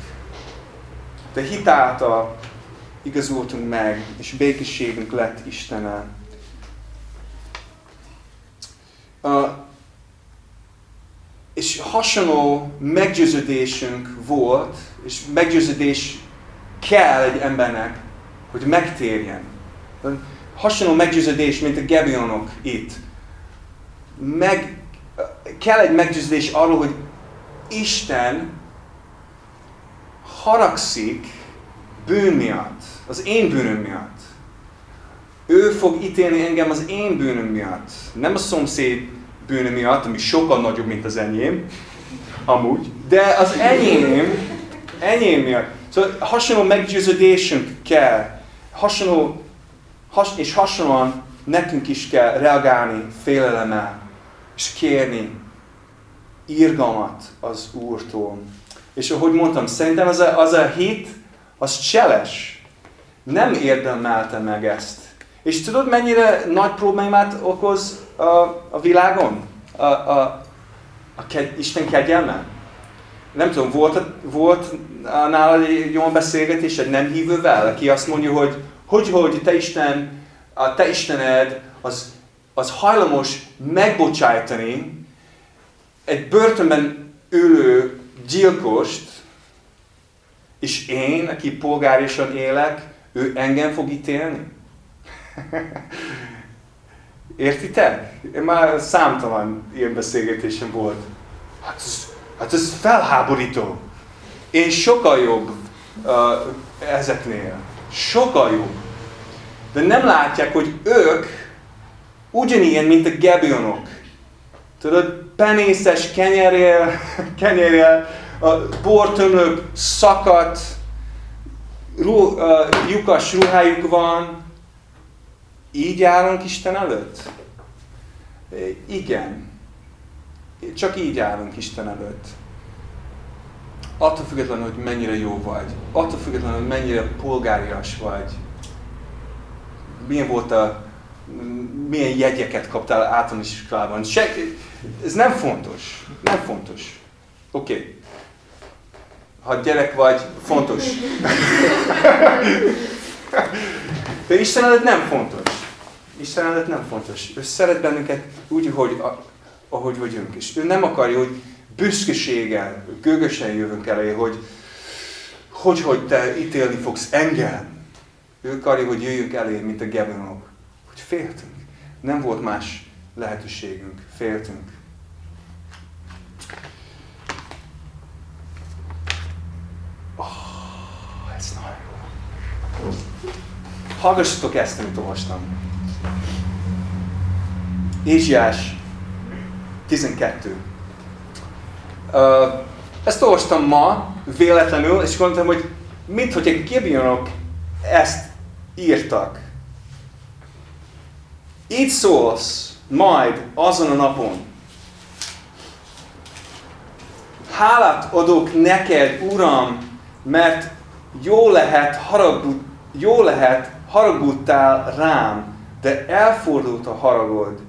De hitáltal igazoltunk meg, és békességünk lett Istennel. És hasonló meggyőződésünk volt, és meggyőződés kell egy embernek, hogy megtérjen. Hasonló meggyőződés, mint a Gebionok itt. Meg, kell egy meggyőződés arról, hogy Isten haragszik bűn miatt, az én bűnöm miatt. Ő fog ítélni engem az én bűnöm miatt. Nem a szomszéd bűnöm miatt, ami sokkal nagyobb, mint az enyém. Amúgy. De az enyém, enyém miatt. Szóval hasonló meggyőződésünk kell. Hasonló, has, és hasonlóan nekünk is kell reagálni félelemmel, és kérni írgalmat az Úrtól. És ahogy mondtam, szerintem az a, az a hit, az cseles. Nem érdemelte meg ezt. És tudod, mennyire nagy problémát okoz a, a világon? A, a, a ke, Isten kegyelme? Nem tudom, volt, volt nálad egy olyan beszélgetés egy nem hívővel, aki azt mondja, hogy hogy, hogy te Isten, a te Istened az, az hajlamos megbocsájtani egy börtönben ülő gyilkost, és én, aki polgárisan élek, ő engem fog ítélni? Értitek? Én már számtalan ilyen beszélgetésem volt. Hát ez, hát ez felháborító. Én sokkal jobb uh, ezeknél. Sokkal jobb. De nem látják, hogy ők ugyanilyen, mint a gebionok. Tudod, penészes kenyerjel, kenyerjel a bortömlők szakadt, ru, uh, lyukas ruhájuk van. Így állunk Isten előtt? Igen. Csak így állunk Isten előtt. Attól függetlenül, hogy mennyire jó vagy. Attól függetlenül, hogy mennyire polgárias vagy. Milyen volt a milyen jegyeket kaptál általános iskolában. Se, ez nem fontos. Nem fontos. Oké. Okay. Ha gyerek vagy, fontos. De Isten előtt nem fontos. Isten előtt nem fontos. Ő szeret bennünket úgy, hogy, ahogy vagyunk. És ő nem akarja, hogy büszkeséggel, gőgösen jövünk elé, hogy hogy, hogy te ítélni fogsz engem. Ő akarja, hogy jöjjünk elé, mint a Gebonok. Hogy féltünk. Nem volt más lehetőségünk. Féltünk. Oh, ez nagyon jó. Hallgassatok ezt, amit olvastam. Ézsiás 12. Uh, ezt olvastam ma, véletlenül, és gondoltam, hogy mit, hogy a Gibeonok ezt írtak. Így szólsz majd azon a napon. Hálát adok neked, Uram, mert jó lehet, haragud, jó lehet haragudtál rám, de elfordult a haragod,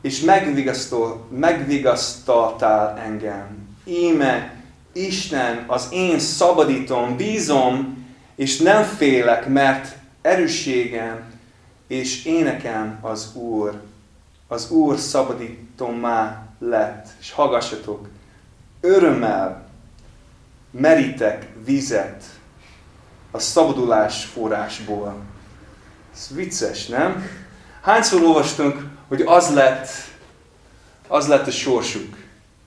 és megvigasztaltál engem. Íme, Isten, az én szabadítom, bízom, és nem félek, mert erősségem és énekem az Úr. Az Úr már lett. És hallgassatok, örömmel merítek vizet a szabadulás forrásból. Ez vicces, nem? Hányszor olvastunk, hogy az lett, az lett a sorsuk.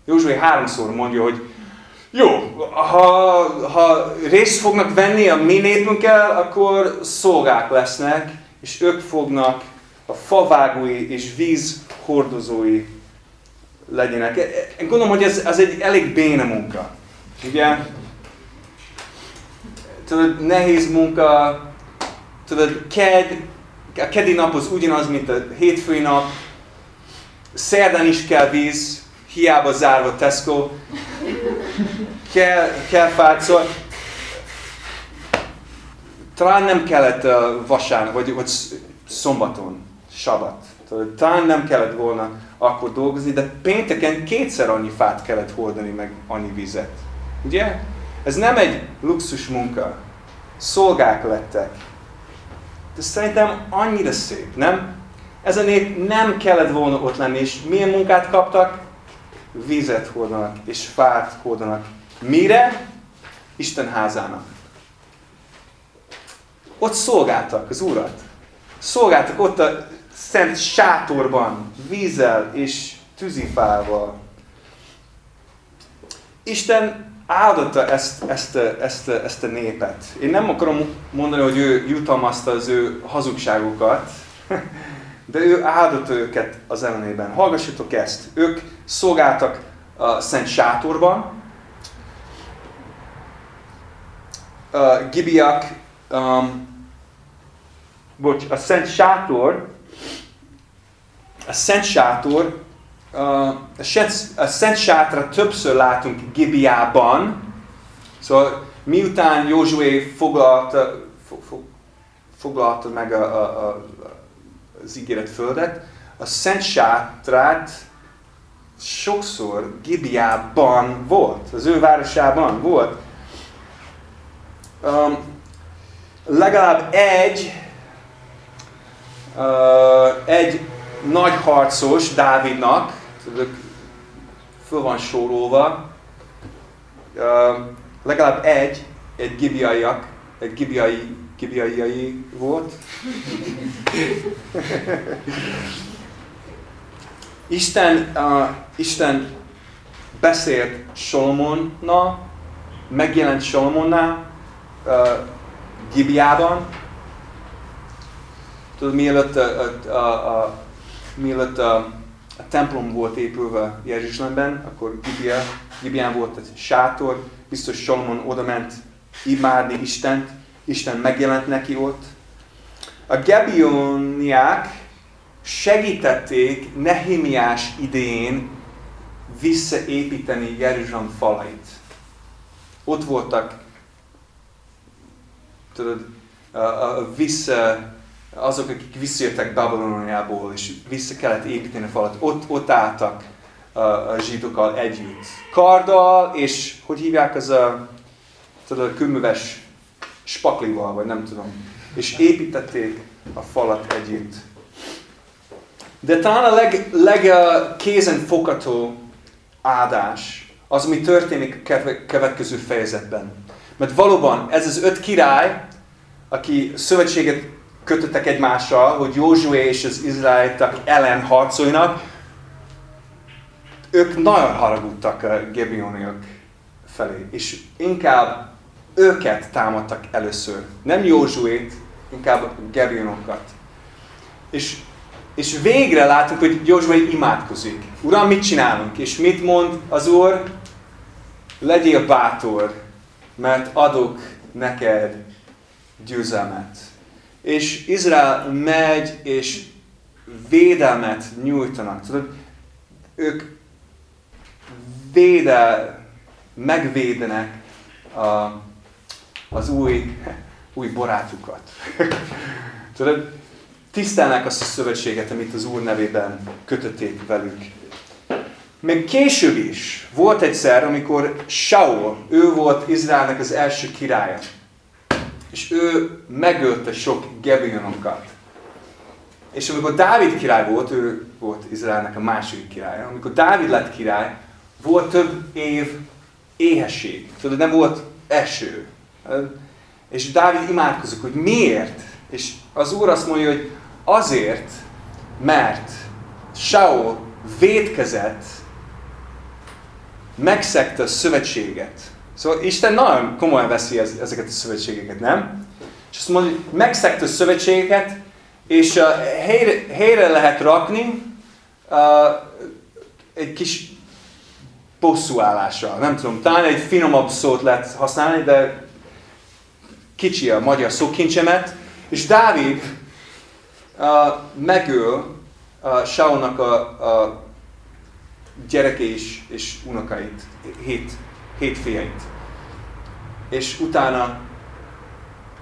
Józsué háromszor mondja, hogy jó, ha, ha részt fognak venni a mi népünkkel, akkor szolgák lesznek, és ők fognak a favágói és víz hordozói legyenek. Én gondolom, hogy ez, ez egy elég béna munka. Ugye? Tudod, nehéz munka, tudod, ked, a kedi nap az ugyanaz, mint a hétfői nap, szerdán is kell víz, hiába zárva Tesco, kell, kell fát, szóval talán nem kellett uh, vasárnap, vagy, vagy szombaton, sabat. Talán nem kellett volna akkor dolgozni, de pénteken kétszer annyi fát kellett hordani, meg annyi vizet. Ugye? Ez nem egy luxus munka. Szolgák lettek. De szerintem annyira szép, nem? Ez a nép nem kellett volna ott lenni, és milyen munkát kaptak? Vizet hordanak, és fát hordanak. Mire? Isten házának. Ott szolgáltak az Urat. Szolgáltak ott a szent sátorban, vízzel és tűzifával. Isten áldotta ezt, ezt, ezt, ezt a népet. Én nem akarom mondani, hogy ő jutalmazta az ő hazugságokat, De ő áldott őket az ellenében. Hallgassatok ezt. Ők szolgáltak a Szent Sátorban. A Gibiak, um, bocs, a Szent Sátor, a Szent Sátor, a, Szent, a Sátra többször látunk Gibiában, szóval miután Józsué foglalta, foglalta meg a, a, a, az ígéret földet, a Szent Sátrát sokszor Gibiában volt, az ő városában volt. Um, legalább egy, uh, egy nagy harcos Dávidnak, tudod, föl van sorolva, uh, legalább egy, egy gibiaiak, egy gibiai, gibiaiai volt. Isten, uh, Isten beszélt Solomonnal, megjelent Solomonnál, uh, Gibiában. Tudod, mielőtt, a, a, a, mielőtt a, a templom volt épülve Jeruzsálemben, akkor Gibia, Gibián volt egy sátor, biztos Solomon oda ment imádni Istent, Isten megjelent neki ott. A Gebioniák segítették Nehemiás idején visszaépíteni Jeruzsálem falait. Ott voltak, tudod, a, a vissza, azok, akik visszajöttek Babiloniából, és vissza kellett építeni a falat, ott, ott álltak a, a zsidókkal együtt. Karddal, és hogy hívják az a, tudod, a kőműves spaklival, vagy nem tudom. És építették a falat együtt. De talán a leg, legkézenfogható áldás az, ami történik a következő fejezetben. Mert valóban ez az öt király, aki szövetséget kötöttek egymással, hogy Józsué és az izraelitak ellen harcoljanak, ők nagyon haragudtak a Gebioniak felé, és inkább őket támadtak először. Nem Józsuét, inkább Gebionokat. És és végre látunk, hogy Józsué imádkozik. Uram, mit csinálunk? És mit mond az Úr? Legyél bátor, mert adok neked győzelmet. És Izrael megy, és védelmet nyújtanak. Tudod, ők védel, megvédenek a, az új, új barátukat. Tudod, tisztelnek azt a szövetséget, amit az Úr nevében kötötték velük. Még később is volt egyszer, amikor Saul, ő volt Izraelnek az első királya. És ő megölte sok Gebionokat. És amikor Dávid király volt, ő volt Izraelnek a második királya, amikor Dávid lett király, volt több év éhesség. Tudod, nem volt eső. És Dávid imádkozik, hogy miért? És az Úr azt mondja, hogy Azért, mert Saul védkezett, megszegte a szövetséget. Szóval Isten nagyon komolyan veszi ezeket a szövetségeket, nem? És azt mondja, hogy megszegte a szövetségeket, és uh, helyre, helyre lehet rakni uh, egy kis bosszúállással. Nem tudom, talán egy finomabb szót lehet használni, de kicsi a magyar szókincsemet. És Dávid uh, megöl uh, Saulnak a, a gyereke és, és unokait, hét, hét fiait. És utána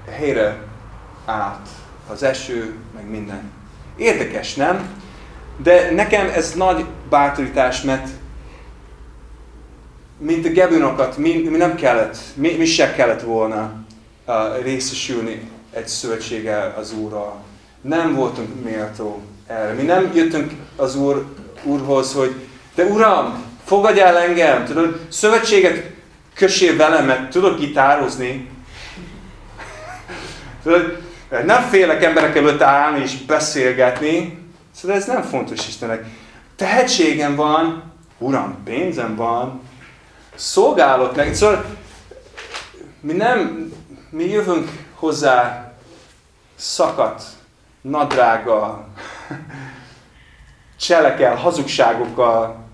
helyre állt az eső, meg minden. Érdekes, nem? De nekem ez nagy bátorítás, mert mint a Gebunokat, mi, mi nem kellett, mi, mi se kellett volna uh, részesülni egy szövetséggel az Úrral nem voltunk méltó erre. Mi nem jöttünk az Úr, Úrhoz, hogy de Uram, fogadj el engem, tudod, szövetséget kössél velem, mert tudok gitározni. tudod, nem félek emberek előtt állni és beszélgetni. Szóval ez nem fontos Istennek. Tehetségem van, Uram, pénzem van, szolgálok neki. Szóval mi nem, mi jövünk hozzá szakadt nadrággal, cselekel, hazugságokkal,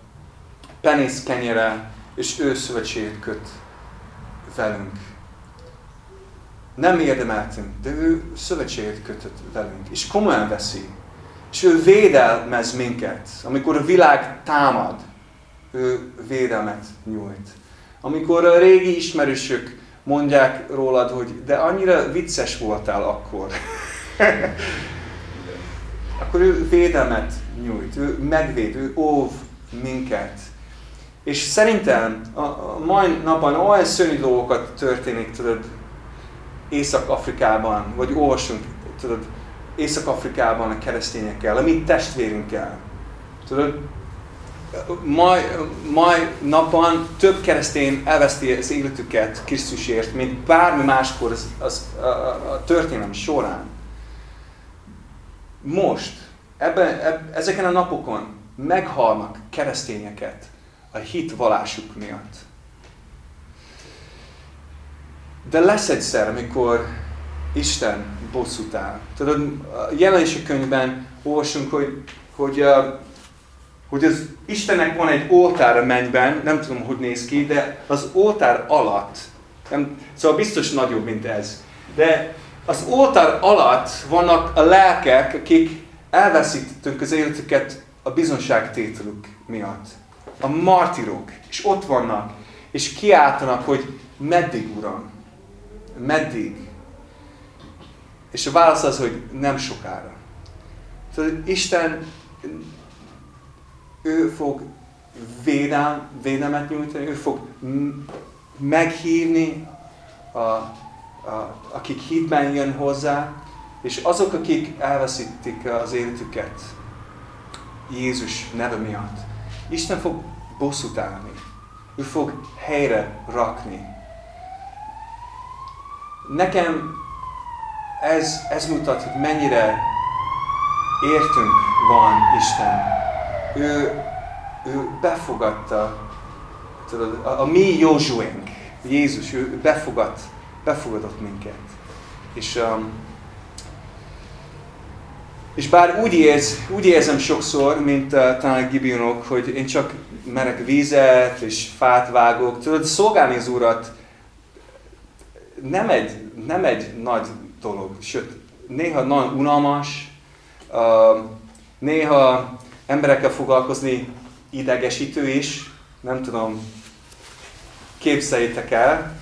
penész kenyere, és ő szövetséget köt velünk. Nem érdemeltünk, de ő szövetséget kötött velünk, és komolyan veszi. És ő védelmez minket. Amikor a világ támad, ő védelmet nyújt. Amikor a régi ismerősök mondják rólad, hogy de annyira vicces voltál akkor. akkor ő védelmet nyújt, ő megvéd, ő óv minket. És szerintem a, a mai napon olyan szörnyű dolgokat történik, tudod, Észak-Afrikában, vagy olvasunk, tudod, Észak-Afrikában a keresztényekkel, a mi testvérünkkel. Tudod, mai, mai napon több keresztény elveszti az életüket Krisztusért, mint bármi máskor az, az, a, a, történelem során. Most, ebben, eb, ezeken a napokon meghalnak keresztényeket a hit valásuk miatt. De lesz egyszer, amikor Isten bosszút áll. Tudod, a jelenési könyvben olvasunk, hogy, hogy, hogy az Istennek van egy oltár a mennyben, nem tudom, hogy néz ki, de az oltár alatt, nem, szóval biztos nagyobb, mint ez, de az oltár alatt vannak a lelkek, akik elveszítettünk az életüket a bizonságtételük miatt. A martirok, és ott vannak, és kiáltanak, hogy meddig, Uram? Meddig? És a válasz az, hogy nem sokára. Tehát Isten, ő fog védelm, védelmet nyújtani, ő fog meghívni, a, a, akik hitben jön hozzá, és azok, akik elveszítik az életüket Jézus neve miatt, Isten fog bosszút állni. Ő fog helyre rakni. Nekem ez, ez mutat, hogy mennyire értünk van Isten. Ő, ő befogadta tudod, a, a mi Józsuénk, Jézus, ő befogad, befogadott minket. És, um, és bár úgy, érz, úgy érzem sokszor, mint uh, talán a Gibionok, hogy én csak merek vizet és fát vágok, tudod, szolgálni az Urat nem egy, nem egy nagy dolog, sőt, néha nagyon unalmas, néha emberekkel foglalkozni idegesítő is, nem tudom, képzeljétek el.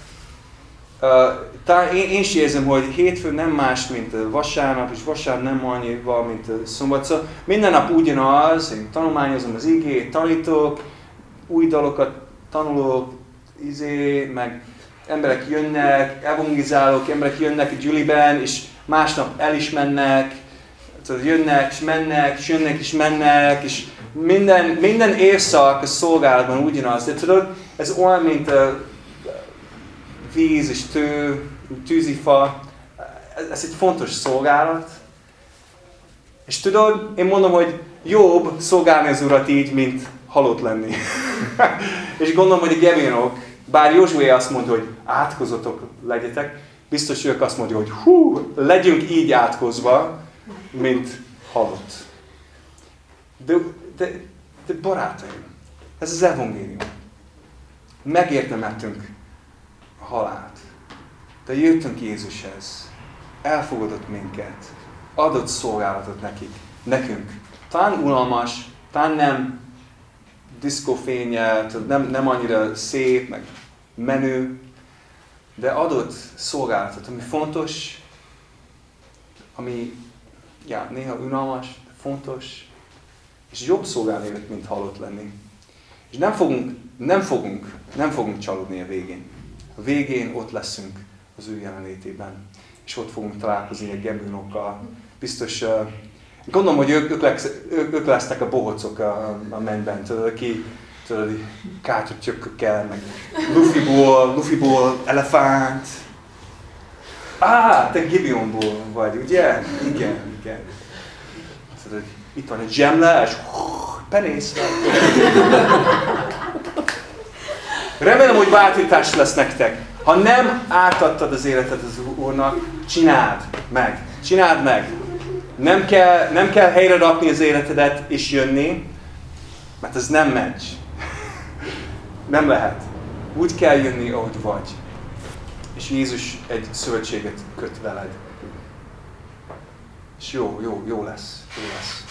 Uh, én, én is érzem, hogy hétfő nem más, mint vasárnap, és vasárnap nem annyival, mint szombat. Szóval minden nap ugyanaz, én tanulmányozom az igét, tanítok, új dalokat tanulok, izé, meg emberek jönnek, evangizálok, emberek jönnek a gyüliben, és másnap el is mennek, tudod, jönnek és mennek, és jönnek és mennek, és minden, minden évszak a szolgálatban ugyanaz. De tudod, ez olyan, mint a víz és tő, tűzifa. Ez egy fontos szolgálat. És tudod, én mondom, hogy jobb szolgálni az Urat így, mint halott lenni. és gondolom, hogy a Gevinok bár Józsué azt mondja, hogy átkozatok legyetek, biztos ők azt mondja, hogy hú, legyünk így átkozva, mint halott. De, de, de barátaim, ez az evangélium. Megérdemeltünk a halált. De jöttünk Jézushez. Elfogadott minket. Adott szolgálatot nekik. Nekünk. Talán unalmas, talán nem diszkófényel, nem, nem annyira szép, meg menő, de adott szolgálatot, ami fontos, ami ja, néha unalmas, fontos, és jobb szolgálni mint halott lenni. És nem fogunk, nem fogunk, nem fogunk csalódni a végén. A végén ott leszünk az ő jelenlétében, és ott fogunk találkozni a gebőnokkal. Biztos, gondolom, hogy ők, ők, lesz, ők, ők lesznek a bohocok a, a mennyben, tudod, aki tudod, kátyottyökkel, meg Luffy-ból, Luffy-ból elefánt. Á, te Gibionból vagy, ugye? Igen, igen. Tudod, itt van egy zsemle, és penész. Remélem, hogy váltítás lesz nektek. Ha nem átadtad az életed az Úrnak, csináld meg. Csináld meg. Nem kell, nem kell helyre rakni az életedet és jönni, mert ez nem megy. nem lehet. Úgy kell jönni, ahogy vagy. És Jézus egy szövetséget köt veled. És jó, jó, jó lesz. Jó lesz.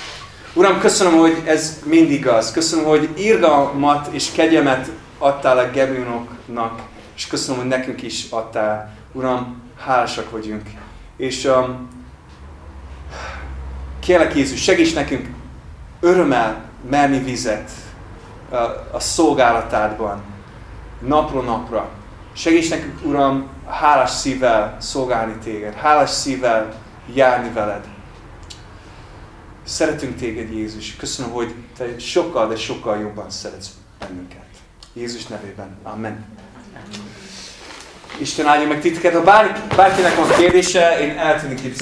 Uram, köszönöm, hogy ez mindig az. Köszönöm, hogy irgalmat és kegyemet adtál a Gebionoknak, és köszönöm, hogy nekünk is adtál. Uram, hálásak vagyunk. És um, kérlek Jézus, segíts nekünk örömmel merni vizet a, a szolgálatádban, napról napra. Segíts nekünk, Uram, hálás szívvel szolgálni téged, hálás szívvel járni veled. Szeretünk téged, Jézus. Köszönöm, hogy te sokkal, de sokkal jobban szeretsz bennünket. Jézus nevében. Amen. Isten áldja meg titeket. Ha bár, bárkinek van kérdése, én el képzelni.